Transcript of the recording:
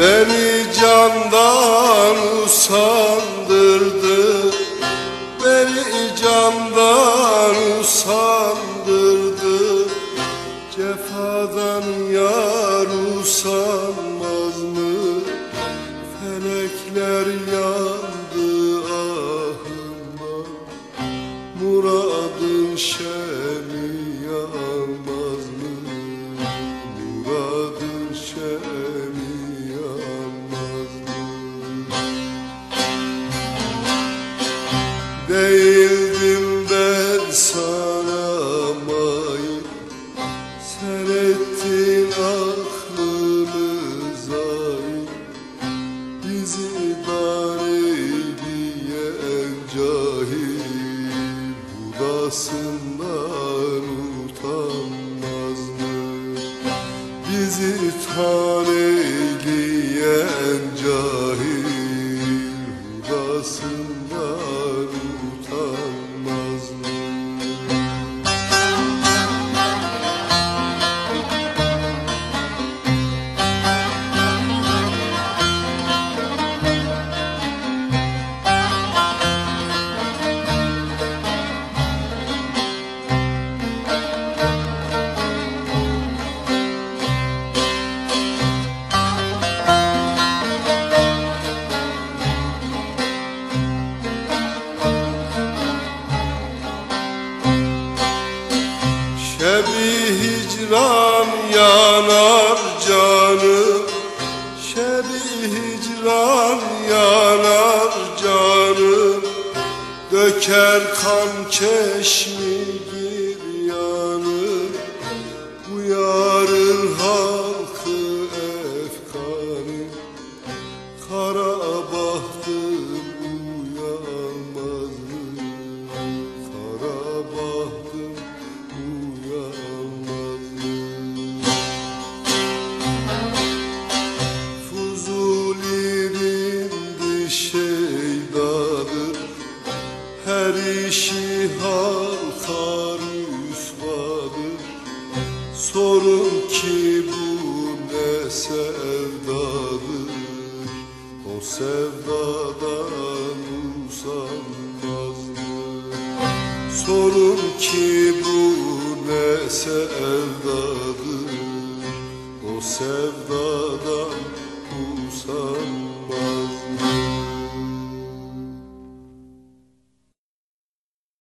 Beni candan usandırdı. Beni candan usandırdı. Cefadan yar usanmaz mı? Felekler yandı Budasından utanmaz mı? Bizi tan eyleyen cahil Budasından yanar canım. Şebi hicran yanar canım. Döker kan çeşmi giryanı Uyarır halkı efkanı. Kara bahtım Her işi halka rüsvadır Sorun ki bu ne sevdadır. O sevdadan usanmaz mı? Sorun ki bu ne sevdadır. O sevdadan usanmaz